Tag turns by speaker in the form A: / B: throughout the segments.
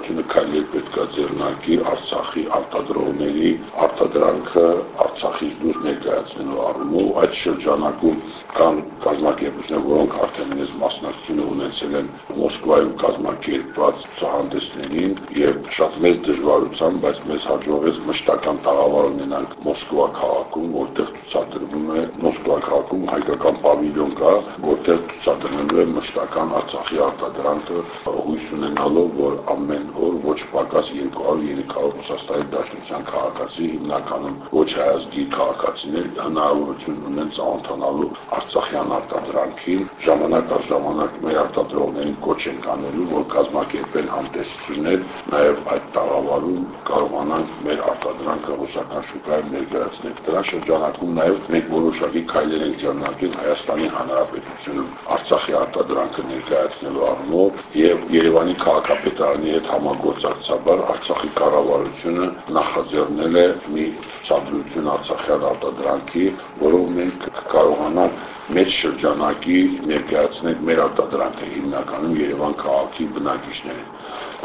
A: կառավարությունը քայլեր պետքա ձեռնարկի Արցախի արտադրողների արտադրանքը Արցախից դուրս ներկայացնելու առումով այդ շրջանակում կան կազմակերպություններ, որոնք արդեն մեզ մասնակցությունը ունեցել են Մոսկվայում կազմակերպված ցուցահանդեսներին եւ շատ մեծ դժվարությամբ, բայց մեզ հաջողվեց մշտական տաղավար ունենանք Մոսկվա քաղաքում, որտեղ ցուցադրվում է Մոսկվա քաղաքում հայկական պավիլյոն կա, որտեղ ցուցադրելու է մշտական Արցախի արտադրանքը հույս ունենալով, որ ամեն օր ոչ պակաս 200-300 Ռուսաստանի Դաշնության քաղաքացի հիմնականում ոչ հայազգի քաղաքացիներ հնարավորություն ունեն ծանոթանալու Արցախյան արտադրանքին, ժամանակ առ ժամանակ մեր արտադրողներին կոչ են կանելու, որ կազմակերպեն համտեսություններ, նաև այդ տաղավարում կարողանանք մեր արտադրանքը ռուսական շուկայում ներկայացնել։ Դրա շրջանակում նաև մենք որոշակի քայլեր ենք ձեռնարկել Հայաստանի Հանրապետությունում Արցախի արտադրանքը ներկայացնելու առումով եւ Երևանի քաղաքապետարանի հետ համագործակցաբար Արցախի կառավարությունը նախաձեռնել է մի ցուցադրություն Արցախյան արտադրանքի, որով մենք կարողանանք մեծ շրջանակի ներկայացնել մեր արտադրանքը հիմնականում Երևան քաղաքի բնակիչներին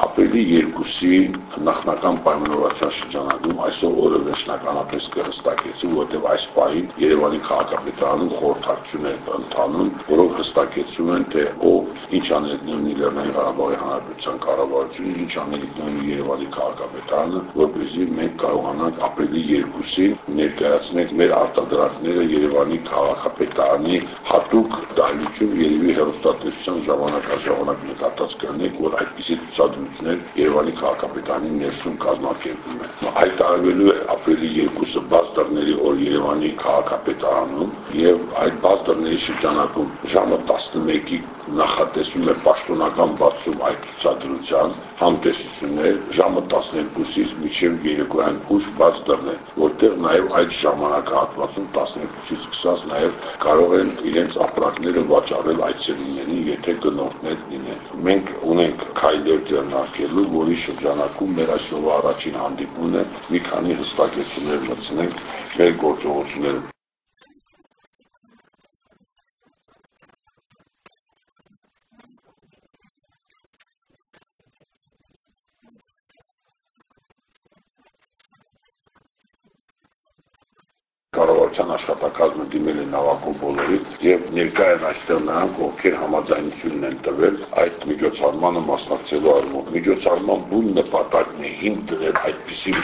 A: ապրիլի 2-ի նախնական պայմանավորվածության շրջանակում այսօր օրը վերջնականապես կհստակեցի, որովհետև այս պահին Երևանի քաղաքապետարանում խորհրդակցություն է ընթանում, որով հստակեցում են, թե ով ինչ անելիքներն Լեռնային Ղարաբաղի Հանրապետության կառավարությունը, ինչ անելիքներն Երևանի քաղաքապետարանը, որպեսզի մենք կարողանանք ապրիլի 2-ին ներկայացնել մեր արտադրանքները Երևանի քաղաքապետարանի հատուկ դահլիճում երևի հերոստատեսության ժամանակաժողովնակ նկատած կրնենք, որ այդպիսի ցուցադրում գործունեություններ Երևանի քաղաքապետարանի ներսում կազմակերպվում է։ Այդ տարվելու է ապրիլի 2-ը բաց դռների օր Երևանի քաղաքապետարանում եւ այդ բաց դռների շրջանակում ժամը 11-ի նախատեսվում է պաշտոնական բացում այդ ցուցադրության համտեսություններ ժամը 12-ից մինչև երեկոյան ուշ բաց դռներ, որտեղ նաև այդ ժամանակահատվածում 12-ից սկսած նաև կարող են իրենց ապրանքները վաճառել այցելուներին, եթե գնորդներ լինեն։ Մենք ունենք քայլեր ձեռնարկելու, որի շրջանակում մեր այսօր առաջին հանդիպումն է մի քանի հստակեցումներ մտցնենք մեր գործողությունները կառավարության աշխատակազմը դիմել է նավակով բոլորի եւ ներկա են այստեղ նրանք, ովքեր համաձայնությունն են տվել այդ միջոցառմանը մասնակցելու առումով։ Միջոցառման բուն նպատակն է հիմք դնել այդպիսի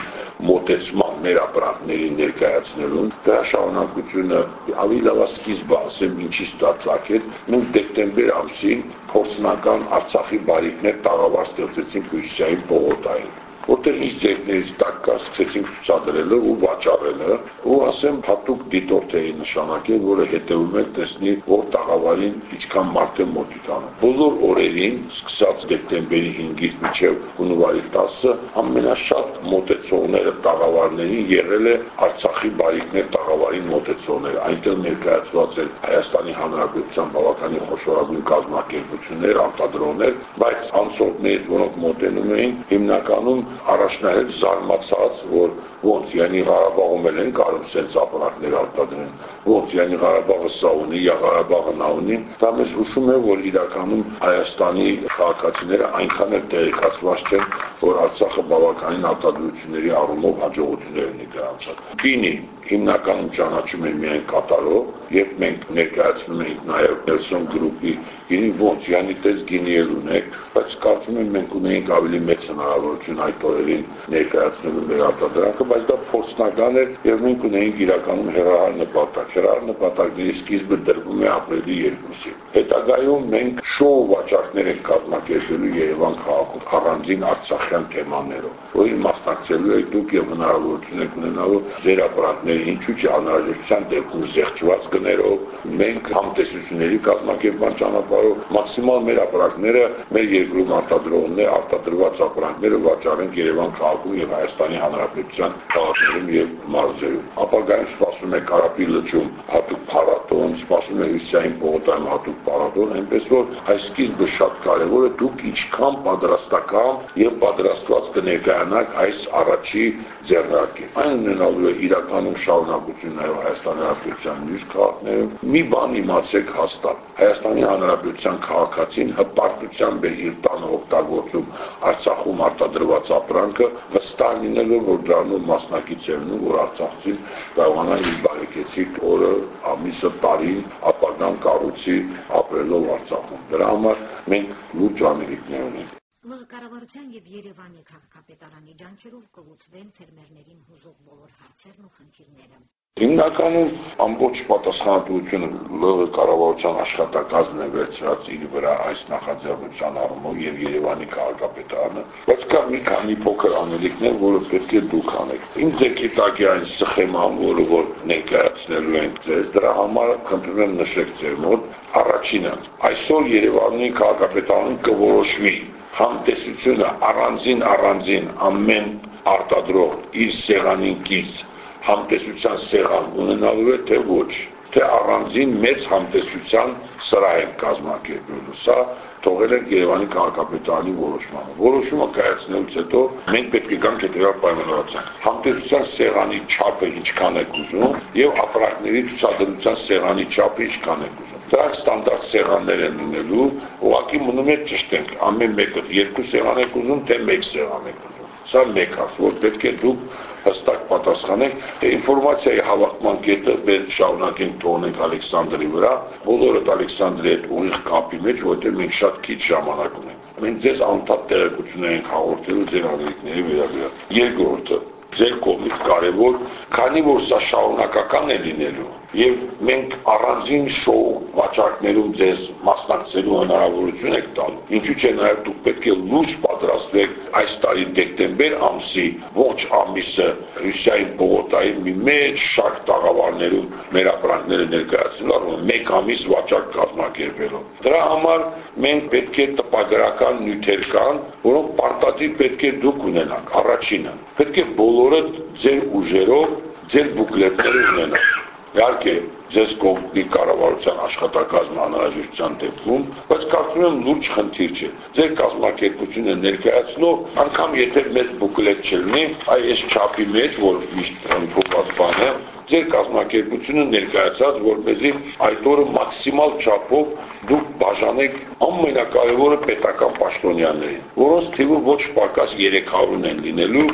A: մոտեցման մեր ապրանքների ներկայացնելուն։ Դրա շարունակությունը ավելի լավ սկիզբը ասեմ ինչի ստացակ է։ Մենք դեկտեմբեր ամսին փորձնական Արցախի բարիկներ տաղավար ստեղծեցինք Հյուսիսային պողոտային որտեղ ինչ ձերներից տակ կա, սկսեցինք ցուցադրելը ու վաճառելը, ու ասեմ հատուկ դիտորդ էի նշանակել, որը հետևում է տեսնի, որ տաղավարին ինչքան մարդ է մոտիկանում։ Բոլոր օրերին, սկսած դեկտեմբերի 5-ից մինչև հունվարի 10-ը, ամենաշատ մոտեցողները տաղավարներին եղել է Արցախի բարիկներ տաղավարին մոտեցողները։ Այնտեղ ներկայացված են Հայաստանի Հանրապետության բավականին խոշորագույն կազմակերպություններ, արտադրողներ, բայց անցորդներից, որոնք մոտենում էին, հիմնականում առաջնահերթ զարմացած, որ ոնց Յանի Ղարաբաղում են կարող sense ապրանքներ արտադրեն, ոնց Յանի Ղարաբաղը սա ունի, Յա Ղարաբաղը նա ունի, դա մեզ հուշում է, որ իրականում Հայաստանի քաղաքացիները այնքան էլ տեղեկացված չեն, որ Արցախը բավականին արտադրությունների առումով հաջողություններ ունի դրանցած։ Գինի հիմնականում ճանաչում են միայն կատարով, եւ մենք ներկայացնում ենք նաեւ Nelson Group-ի գինի ոնց Յանի տես գինի էլ ունենք, բայց կարծում եմ մենք ունենք ավելի մեծ հնարավորություն այդ օրերին ներկայացնելու մեր արտադրանքը, բայց դա փորձնական էր եւ մենք ունենք իրականում հերահար նպատակ։ Հերահար նպատակների սկիզբը դրվում է ապրիլի 2-ին։ Հետագայում մենք շոու վաճառքներ ենք կազմակերպելու Երևան քաղաքում առանձին արցախյան թեմաներով, որին մասնակցելու եք դուք եւ հնարավորություն եք ունենալու ձեր ապրանքների ինչու՞ չի անհրաժեշտության դեպքում զեղչված գներով մենք համտեսությունների կազմակերպման ճանապարհով մաքսիմալ մեր ապրանքները մեր երկրում արտադրողներ արտադրված ապրանքները վաճառենք Երևան քաղաքում եւ Հայաստանի Հանրապետության քաղաքներում եւ մարզերում։ Ապագայում սպասում է Կարապի լճում հատուկ փառատ պարադոն, սպասում է Հյուսիսային պողոտայում հատուկ պարադոն, այնպես որ այս սկիզբը շատ կարևոր է, դուք ինչքան պատրաստական եւ պատրաստված կներկայանաք այս առաջի ձեռնարկին։ Այն ունենալու է իրականում շարունակություն նաեւ Հայաստանի Հանրապետության մյուս քաղաքներում։ Մի բան իմացեք հաստատ։ Հայաստանի Հանրապետության քաղաքացին հպարտությամբ է իր տանը օգտագործում Արցախում արտադրված ապրանքը, վստահ լինելով, որ դառնում մասնակից է լինում, որ Արցախցին կարողանա իր բարեկեցիկ օրը, ամիսը, տարին, ապագան կառուցի ապրելով Արցախում։ Դրա համար մենք լուրջ անելիքներ ունենք։
B: ԼՂ կառավարության եւ Երևանի քաղաքապետարանի ջանքերով կլուծվեն ֆերմերներին հուզող բոլոր հարցերն ու խնդիրները։
A: Հիմնականում ամբողջ պատասխանատվությունը ԼՂ կառավարության աշխատակազմն է վերցրած իր վրա այս նախաձեռնության առումով եւ Երևանի քաղաքապետարանը, բայց կա մի քանի փոքր անելիքներ, որը պետք է դուք անեք։ Իմ ձեքի տակ է այն սխեման, որը որ ներկայացնելու ենք ձեզ, դրա համար խնդրում եմ նշեք ձեր մոտ առաջինը։ Այսօր Երևանի քաղաքապետարանը կորոշվի համտեսությունը առանձին առանձին ամեն արտադրող իր սեղանին կից համտեսության սեղան ունենալու է թե ոչ թե առանձին մեծ համտեսության սրահ են կազմակերպելու սա թողել են Երևանի քաղաքապետարանի որոշմանը որոշումը կայացնելուց հետո մենք պետք է գանք հետևյալ պայմանավորության համտեսության սեղանի չափը ինչքան է ուզում եւ ապրանքների ցուցադրության սեղանի չափը ինչքան է ուզում Դրանք ստանդարտ սեղաններ են ունելու, ուղղակի մնում է ճշտենք, ամեն մեկը երկու սեղան եք ուզում, թե մեկ սեղան եք ուզում։ Սա մեկ հարց, որ պետք է դուք հստակ պատասխանեք, թե ինֆորմացիայի հավաքման կետը մեր շարունակենք թողնենք Ալեքսանդրի վրա, բոլորդ Ալեքսանդրի հետ ուղիղ կապի մեջ, որտեղ մենք շատ քիչ ժամանակ ունենք։ Մենք ձեզ անդադ տեղեկություններ ենք հաղորդելու ձեր անելիքների վերաբերյալ։ Երկրորդը, ձեր կողմից կարևոր, քանի որ սա շարունակական է լինելու, եւ մենք առանձին շոու վաճառքներում ձեզ մասնակցելու հնարավորություն եք տալու։ Ինչու՞ չէ նաեւ դուք պետք է լուրջ պատրաստվեք այս տարի դեկտեմբեր ամսի ողջ ամիսը Հյուսային Բողոտայի մի մեծ շարք տաղավարներում մեր ապրանքները ներկայացնելու առումով մեկ ամիս վաճառք կազմակերպելով։ Դրա համար մենք պետք է տպագրական նյութեր կան, որոնք պարտադիր պետք է դուք ունենաք։ Առաջինը, պետք է բոլորը ձեր ուժերով ձեր բուկլետները ունենաք Իհարկե, ձեզ կողմի կառավարության աշխատակազմը անհրաժեշտության դեպքում, բայց կարծում եմ լուրջ խնդիր չէ։ Ձեր կազմակերպությունը ներկայացնող, անգամ եթե մեծ բուկլետ չլինի, այ այս չափի մեջ, որ միշտ ընդգրկված բան է, ձեր կազմակերպությունը ներկայացած, որպեսզի այդ օրը մաքսիմալ չափով դուք բաժանեք ամենակարևորը պետական պաշտոնյաներին, որոնց թիվը ոչ պակաս 300-ն են լինելու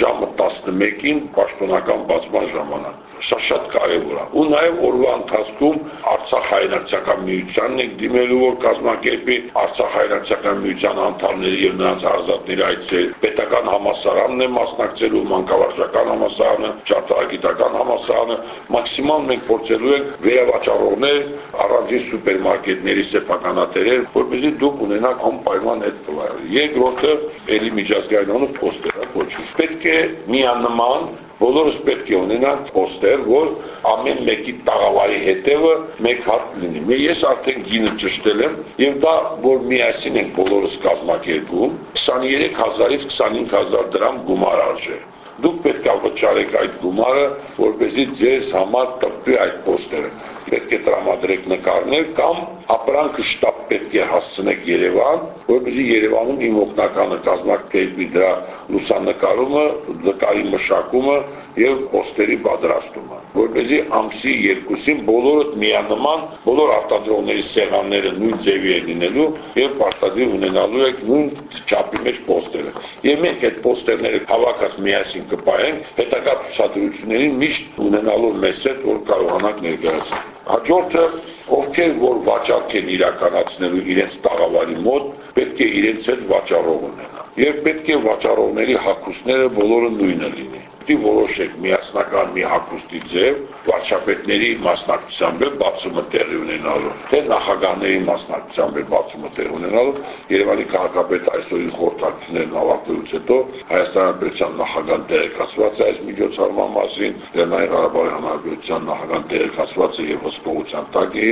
A: ժամը 11-ին պաշտոնական բացման ժամանակ սա շատ կարևոր է։ Ու նաև օրվա ընթացքում Արցախ հայրենական միությանն եք դիմելու, որ կազմակերպի Արցախ հայրենական միության անդամների եւ նրանց հարազատների այցեր, պետական համասարանն է մասնակցելու, մանկավարժական համասարանը, ճարտարագիտական համասարանը, մաքսիմալ մենք փորձելու ենք վերավաճառողներ, առանձին սուպերմարկետների սեփականատերեր, որպեսզի դուք ունենաք անպայման այդ տվարը։ Երկրորդը էլի միջազգայինանով փոստերը, ոչ։ Պետք է միանման բոլորս պետք է ունենանք պոստեր, որ ամեն մեկի տաղավարի հետևը մեկ հատ լինի։ Მე ես արդեն գինը ճշտել եմ եւ դա որ միասին ենք բոլորս կազմակերպում 23000-ից 25000 դրամ գումար արժե դուք պետք է վճարեք այդ գումարը, որպեսզի ձեզ համար տպվի այդ պոստերը։ Պետք է տրամադրեք նկարներ կամ ապրանքը շտապ պետք է հասցնեք Երևան, որպեսզի Երևանում իմ օգնականը կազմակերպի դրա լուսանկարումը, նկարի մշակումը եւ պոստերի պատրաստումը, որպեսզի ամսի երկուսին բոլորը միանման, բոլոր արտադրողների սեղանները նույն ձևի են լինելու եւ պարտադիր ունենալու եք նույն չափի մեջ պոստերը։ Եվ մենք այդ պոստերները հավաքած միասին կպայենք հետագա ցուցադրություններին միշտ ունենալու մեզ հետ, որ կարողանանք ներկայացնել։ Հաջորդը ովքեր որ վաճառք են իրականացնելու իրենց տաղավարի մոտ, պետք է իրենց հետ վաճառող ունենան։ Եվ պետք է վաճառողների հակուսները բոլորը նույնը լինի պիտի որոշեք միասնական մի հագուստի ձև վարչապետների մասնակցությամբ է բացումը տեղի ունենալու, թե նախագահների մասնակցությամբ է բացումը տեղի ունենալու։ Երևանի քաղաքապետ այսօրի խորհրդակցություններն ավարտելուց հետո Հայաստանի Հանրապետության նախագահան տեղեկացված է այս միջոցառման մասին, Լեռնային Ղարաբաղի Հանրապետության նախագահան տեղեկացված է եւ հսկողության տակ է,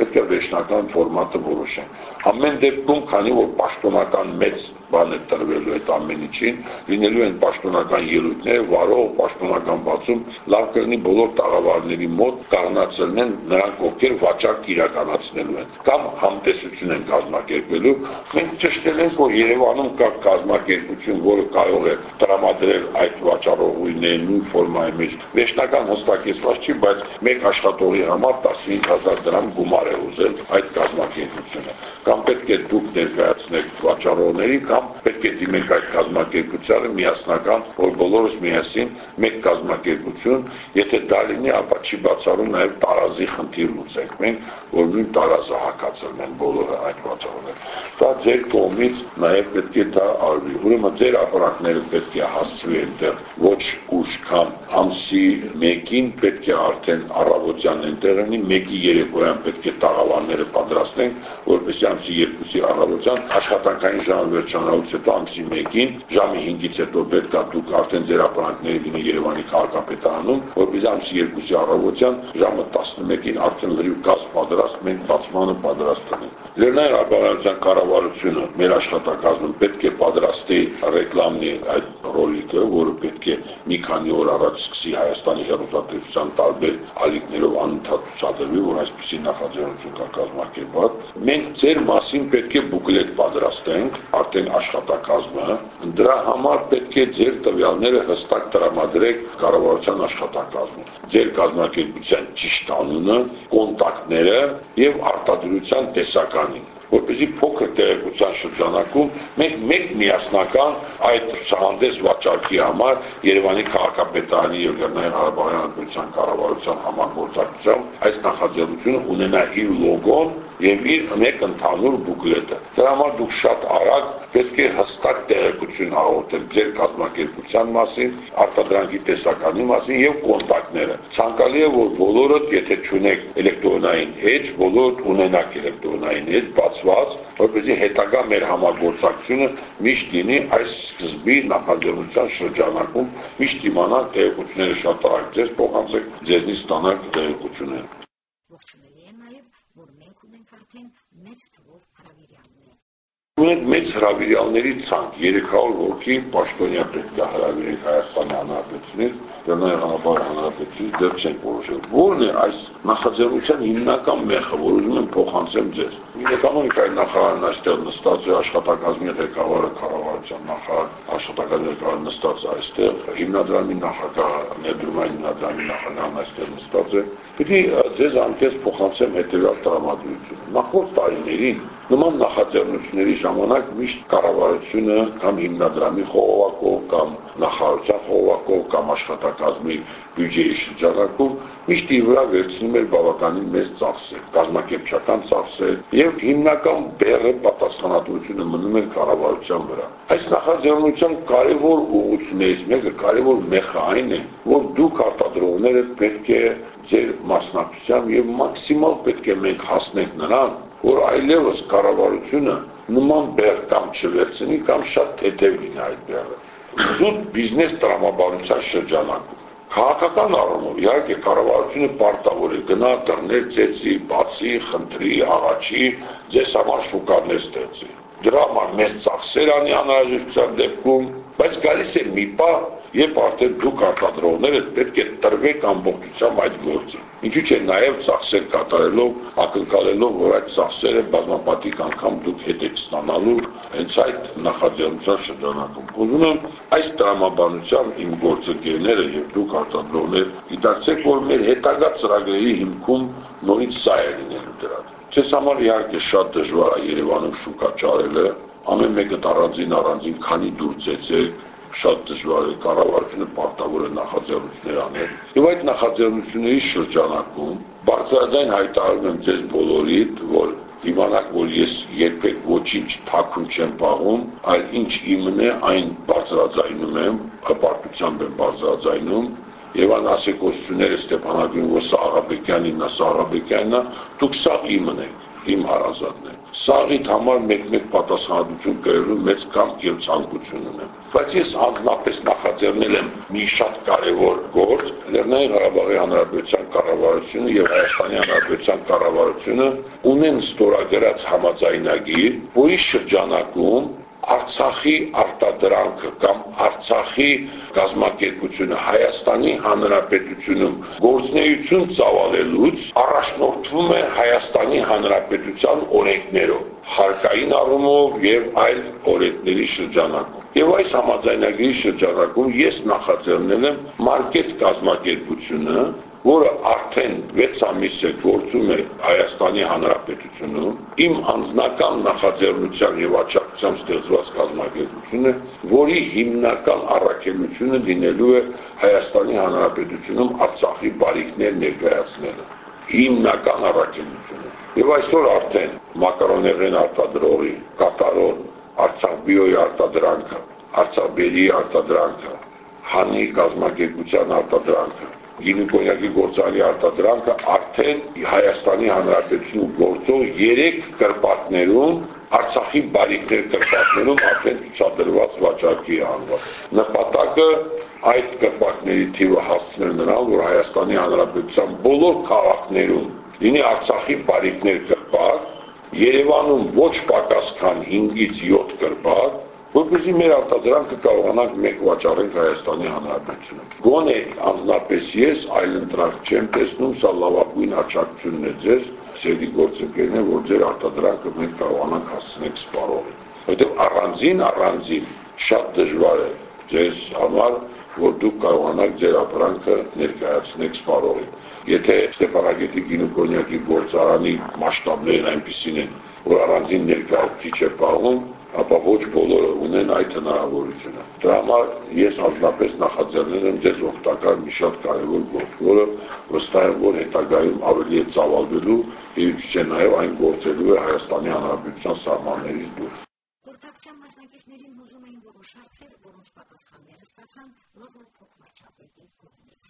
A: պետք է վերջնական ֆորմատը որոշեն։ Ամեն դեպքում, քանի որ պաշտոնական մեծ բան է տրվելու այդ ամեն ինչին, լինելու են պաշտոնական ելույթներ, վարող, պաշտոնական բացում, լավ կլինի բոլոր տաղավարների մոտ կառնացնեն են նրանք, ովքեր վաճառք իրականացնելու են, կամ համտեսություն են կազմակերպելու։ Մենք ճշտել ենք, որ Երևանում կա կազմակերպություն, որը կարող է տրամադրել այդ վաճառողույնները նույն ֆորմայի մեջ։ Վերջնական հստակեցված չի, բայց մեկ աշխատողի համար 15000 դրամ գումար է ուզել այդ կազմակերպությունը։ Կամ պետք է դուք ներկայացնեք վաճառողների կամ պետք է դիմենք այդ կազմակերպությանը միասնական, որ բոլորս միասին մեկ կազմակերպություն, եթե դա լինի, ապա չի բացառում նաև տարազի խնդիր լուծենք մենք, որ նույն տարազը հակացել են բոլորը այդ վաճառողները։ Դա ձեր կողմից նաև պետք է դա արվի։ Ուրեմն ձեր ապարակները պետք է հասցվի այնտեղ ոչ ուշ կամ ամսի 1-ին պետք է արդեն առավոտյան այնտեղ լինի, 1-ի երեկոյան պետք է տաղավարները պատրաստենք, որպեսզի ամսի 2-ի առավոտյան աշխատանքային ժամը վերջանալուց հետո ամսի 1-ին ժամի 5-ից հետո պետք է դուք արդեն ձեր ապրանքները լինի Երևանի քաղաքապետարանում, որպես ամսի 2-ի առավոտյան ժամը 11-ին արդեն լրիվ գազ պատրաստ, մենք բացմանը պատրաստ ենք։ Լեռնային Ղարաբաղյան կառավարությունը մեր աշխատակազմում պետք է պատրաստի ռեկլամնի այդ ռոլիկը, որը պետք է մի քանի օր առաջ սկսի Հայաստանի հերոստատեսության տարբեր ալիքներով անընդհատ ցուցադրվի, որ այսպեսի նախաձեռնություն կա կազմակերպված։ Մենք ձեր մասին պետք է բուկլետ պատրաստենք, արդեն աշխատակազմը, դրա համար պետք է ձեր տվյալները հստակ տրամադրեք կառավարության աշխատակազմում։ Ձեր կազմակերպության ճիշտ անունը, կոնտակտները եւ արտադրության տեսականին որպեսզի փոքր տեղեկության շրջանակում մենք մեկ միասնական այդ ցուցահանդես վաճառքի համար Երևանի քաղաքապետարանի եւ Լեռնային Ղարաբաղի Հանրապետության կառավարության համագործակցությամբ այս նախաձեռնությունը ունենա իր լոգոն եւ իր մեկ ընդհանուր բուկլետը։ Դրա համար դուք շատ արագ պետք է հստակ տեղեկություն հաղորդել ձեր կազմակերպության մասին, արտադրանքի տեսականի մասին եւ կոնտակտները։ Ցանկալի է որ բոլորը, եթե ճունեք էլեկտրոնային էջ, բոլորը ունենաք էլեկտրոնային էջ բացված, որպեսզի հետագա մեր համագործակցությունը միշտ լինի այս սկզբի նախաձեռնության շրջանակում, միշտ իմանալ տեղեկությունները շատ արագ ձեզ փոխանցեք, ձեզնից ստանալ տեղեկությունները։
B: Ողջունելի է նաև, որ մենք ունենք արդեն մեծ թվով հրավիրյալներ
A: ունենք մեծ հրավիրյալների ցանկ 300 հոգի պաշտոնյա պետք է հրավիրենք Հայաստանի Հանրապետությունից, Լեռնային Ղարաբաղի Հանրապետությունից դեռ չենք որոշել։ Որն է այս նախաձեռնության հիմնական մեխը, որ ուզում եմ փոխանցեմ ձեզ։ Էկոնոմիկայի նախարարն այստեղ նստած է, աշխատակազմի ղեկավարը կառավարության նախարար, աշխատակազմի ղեկավարը նստած է այստեղ, հիմնադրամի նախագահը, ներդրումային հիմնադրամի նախագահն այստեղ նստած է։ Պիտի ձեզ անկես փոխանցեմ հետևյալ տրամադրությունը։ Նախորդ տարիներին նման նախաձեռնությունների ժամանակ միշտ կառավարությունը կամ հիմնադրամի խողովակով կամ նախարարության խողովակով կամ աշխատակազմի բյուջեի շրջանակում միշտ ի վրա վերցնում էր բավականին մեծ ծախսեր, կազմակերպչական ծախսեր եւ հիմնական բեռը պատասխանատվությունը մնում էր կառավարության վրա։ Այս նախաձեռնության կարևոր ուղղություններից մեկը կարևոր մեխը այն է, որ դուք արտադրողները պետք է ձեր մասնակցությամբ եւ մաքսիմալ պետք է մենք հասնենք նրան, որ այլևս կառավարությունը նման բեռ կամ չվերցնի կամ շատ թեթև լինի այդ բեռը։ Զուտ բիզնես տրամաբանության շրջանակում Քաղաքական առումով իհարկե կառավարությունը պարտավոր է գնա դռներ ծեցի, բացի, խնդրի, աղաչի, ձեզ համար շուկաներ ստեղծի։ Դրա համար մեծ ծախսեր անի անհրաժեշտության դեպքում, բայց գալիս է մի պահ, երբ արդեն դուք արտադրողները պետք է տրվեք ամբողջությամբ այդ գործին։ Ինչու՞ չէ նաև ծախսեր կատարելով, ակնկալելով, որ այդ ծախսերը բազմապատիկ անգամ դուք հետ եք ստանալու հենց այդ նախաձեռնության շրջանակում։ Ուզում եմ այս տրամաբանությամբ իմ գործընկերները եւ դուք արտադրողներ գիտակցեք, որ մեր հետագա ծրագրերի հիմքում նորից սա է լինելու դրան։ Ձեզ համար իհարկե շատ դժվար է Երևանում շուկա ճարելը, ամեն մեկը առանձին առանձին քանի դուր ծեցեք, շատ դժվար է կառավարությունը պարտավոր է նախաձեռնություններ անել եւ այդ նախաձեռնությունների շրջանակում բարձրաձայն հայտարարում եմ ձեզ բոլորիդ որ իմանաք որ ես երբեք ոչինչ թաքուն չեմ պահում այլ ինչ իմն է այն բարձրաձայնում եմ հպարտությամբ եմ բարձրաձայնում եւ այն ասեկոսությունները Ստեփանակին որ սա Աղաբեկյանին, նա սա Աղաբեկյանն է, դուք սա իմն եք իմ հարազատն է։ Սաղիդ համար մեկ-մեկ պատասխանատվություն կրելու մեծ կամք եւ ցանկություն ունեմ։ Բայց ես անձնապես նախաձեռնել եմ մի շատ կարևոր գործ Լեռնային Ղարաբաղի Հանրապետության կառավարությունը եւ Հայաստանի Հանրապետության կառավարությունը ունեն ստորագրած համաձայնագիր, որի շրջանակում Արցախի արտադրանքը կամ Արցախի գազམ་ակերպությունը Հայաստանի Հանրապետությունում գործնեություն ծավալելուց առաջնորդվում է Հայաստանի Հանրապետության օրենքներով, հարկային առումով եւ այլ օրենքների շրջանակում։ Եվ այս համաձայնագրի շրջանակում ես նախաձեռնել եմ մարկետ գազམ་ակերպությունը, որը արդեն 6 ամիս է գործում է Հայաստանի Հանրապետությունում, իմ անձնական նախաձեռնությամբ եւ աջակցությամբ ստեղծված կազմակերպությունը, որի հիմնական առաքելությունը լինելու է Հայաստանի Հանրապետությունում Արցախի բարիկներ ներկայացնելը հիմնական առաքելությունը։ Եվ այսօր արդեն մակարոներեն արտադրողի, կատարոն, Արցախ բիոյի արտադրանքը, Արցախ բերի արտադրանքը, հանի կազմակերպության արտադրանքը, գինու կոնյակի գործարանի արտադրանքը արդեն Հայաստանի Հանրապետությունում գործող 3 կրպակներում Արցախի բարիկներ կրպակներում արդեն ցուցադրված վաճառքի անվան։ Նպատակը այդ կրպակների թիվը հասցնել նրան, որ Հայաստանի Հանրապետության բոլոր քաղաքներում լինի Արցախի բարիկներ կրպակ, Երևանում ոչ պակաս քան 5-ից 7 կրպակ, որպեսզի մեր արտադրանքը կարողանանք մեկ վաճառենք Հայաստանի Հանրապետությունում։ Գոնե անձնապես ես այլ ընտրակ չեմ տեսնում, սա լավագույն աճակցությունն է ձեզ, սերի գործընկերն է, որ ձեր արտադրանքը մենք կարողանանք հասցնենք սպառողին։ Որտեղ առանձին առանձին շատ դժվար է ձեզ համար, որ դուք կարողանաք ձեր ապրանքը ներկայացնեք սպառողին։ Եթե Ստեփանագետի գինու կոնյակի գործարանի մասշտաբներն այնպեսին են, որ առանձին ներկայացուցիչ է պահում, ապա ոչ բոլորը ունեն այդ հնարավորությունը։ Դրա համար ես անձնապես նախաձեռնել եմ ձեզ օգտակար մի շատ կարևոր գործ, որը վստահ եմ, որ հետագայում ավելի է ծավալվելու եւ չէ նաեւ այն գործելու է Հայաստանի Հանրապետության սահմաններից դուրս։
B: Խորհրդակցության մասնակիցներին հուզում էին որոշ հարցեր, որոնց պատասխանները ստացան լոգո փոխվարչապետի կողմից։